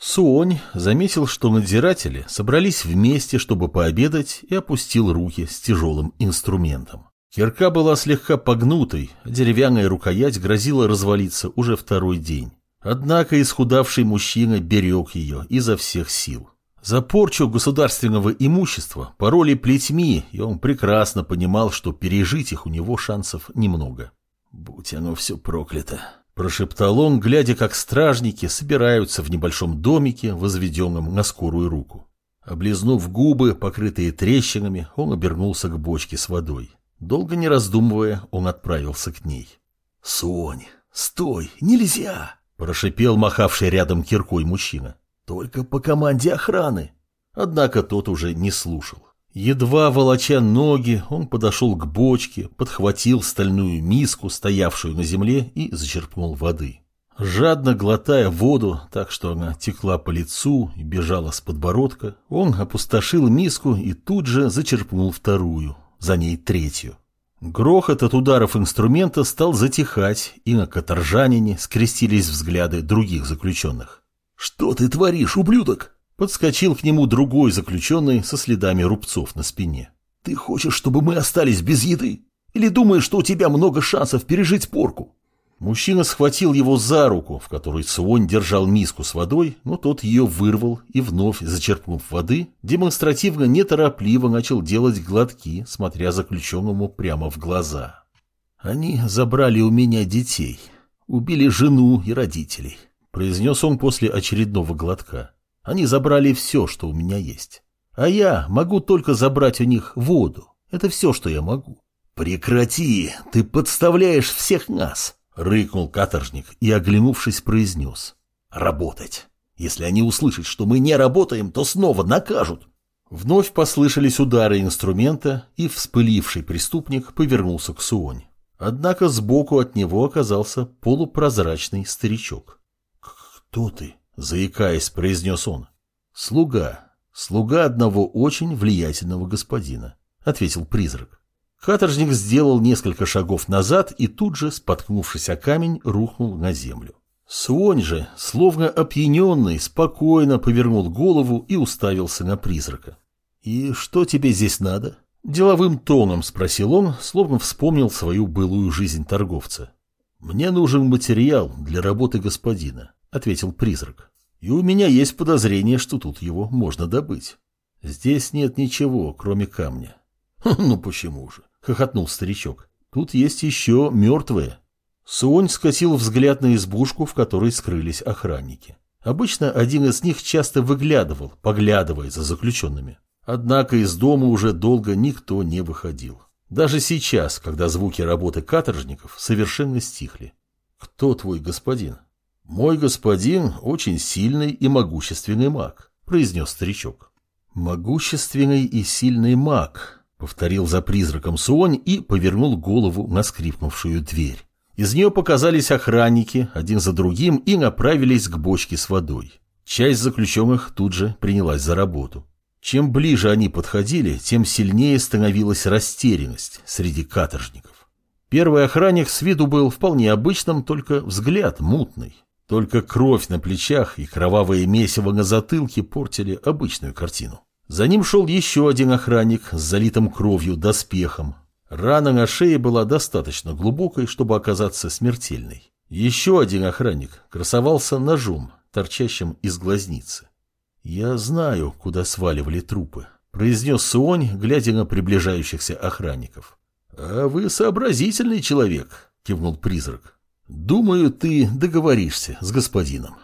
Суонь заметил, что надзиратели собрались вместе, чтобы пообедать, и опустил руки с тяжелым инструментом. Кирка была слегка погнутой, а деревянная рукоять грозила развалиться уже второй день. Однако исхудавший мужчина берег ее изо всех сил. За порчу государственного имущества пароли плетьми, и он прекрасно понимал, что пережить их у него шансов немного. «Будь оно все проклято!» – прошептал он, глядя, как стражники собираются в небольшом домике, возведенном на скорую руку. Облизнув губы, покрытые трещинами, он обернулся к бочке с водой. Долго не раздумывая, он отправился к ней. «Сонь, стой, нельзя!» – прошипел махавший рядом киркой мужчина. Только по команде охраны. Однако тот уже не слушал. Едва волоча ноги, он подошел к бочке, подхватил стальную миску, стоявшую на земле, и зачерпнул воды. Жадно глотая воду, так что она текла по лицу и бежала с подбородка, он опустошил миску и тут же зачерпнул вторую, за ней третью. Грохот от ударов инструмента стал затихать, и на каторжанине скрестились взгляды других заключенных. «Что ты творишь, ублюдок?» Подскочил к нему другой заключенный со следами рубцов на спине. «Ты хочешь, чтобы мы остались без еды? Или думаешь, что у тебя много шансов пережить порку?» Мужчина схватил его за руку, в которой Суонь держал миску с водой, но тот ее вырвал и, вновь зачерпнув воды, демонстративно неторопливо начал делать глотки, смотря заключенному прямо в глаза. «Они забрали у меня детей, убили жену и родителей произнес он после очередного глотка. Они забрали все, что у меня есть. А я могу только забрать у них воду. Это все, что я могу. Прекрати, ты подставляешь всех нас, рыкнул каторжник и, оглянувшись, произнес. Работать. Если они услышат, что мы не работаем, то снова накажут. Вновь послышались удары инструмента, и вспыливший преступник повернулся к Суонь. Однако сбоку от него оказался полупрозрачный старичок. «Кто ты?» — заикаясь, произнес он. «Слуга. Слуга одного очень влиятельного господина», — ответил призрак. Каторжник сделал несколько шагов назад и тут же, споткнувшись о камень, рухнул на землю. Суонь же, словно опьяненный, спокойно повернул голову и уставился на призрака. «И что тебе здесь надо?» Деловым тоном спросил он, словно вспомнил свою былую жизнь торговца. «Мне нужен материал для работы господина. — ответил призрак. «И у меня есть подозрение, что тут его можно добыть. Здесь нет ничего, кроме камня». «Ну почему же?» — хохотнул старичок. «Тут есть еще мертвые». Суонь скосил взгляд на избушку, в которой скрылись охранники. Обычно один из них часто выглядывал, поглядывая за заключенными. Однако из дома уже долго никто не выходил. Даже сейчас, когда звуки работы каторжников совершенно стихли. «Кто твой господин?» «Мой господин очень сильный и могущественный маг», — произнес старичок. «Могущественный и сильный маг», — повторил за призраком Суонь и повернул голову на скрипнувшую дверь. Из нее показались охранники, один за другим, и направились к бочке с водой. Часть заключенных тут же принялась за работу. Чем ближе они подходили, тем сильнее становилась растерянность среди каторжников. Первый охранник с виду был вполне обычным, только взгляд мутный. Только кровь на плечах и кровавое месиво на затылке портили обычную картину. За ним шел еще один охранник с залитым кровью доспехом. Рана на шее была достаточно глубокой, чтобы оказаться смертельной. Еще один охранник красовался ножом, торчащим из глазницы. «Я знаю, куда сваливали трупы», — произнес Суонь, глядя на приближающихся охранников. «А вы сообразительный человек», — кивнул призрак. «Думаю, ты договоришься с господином».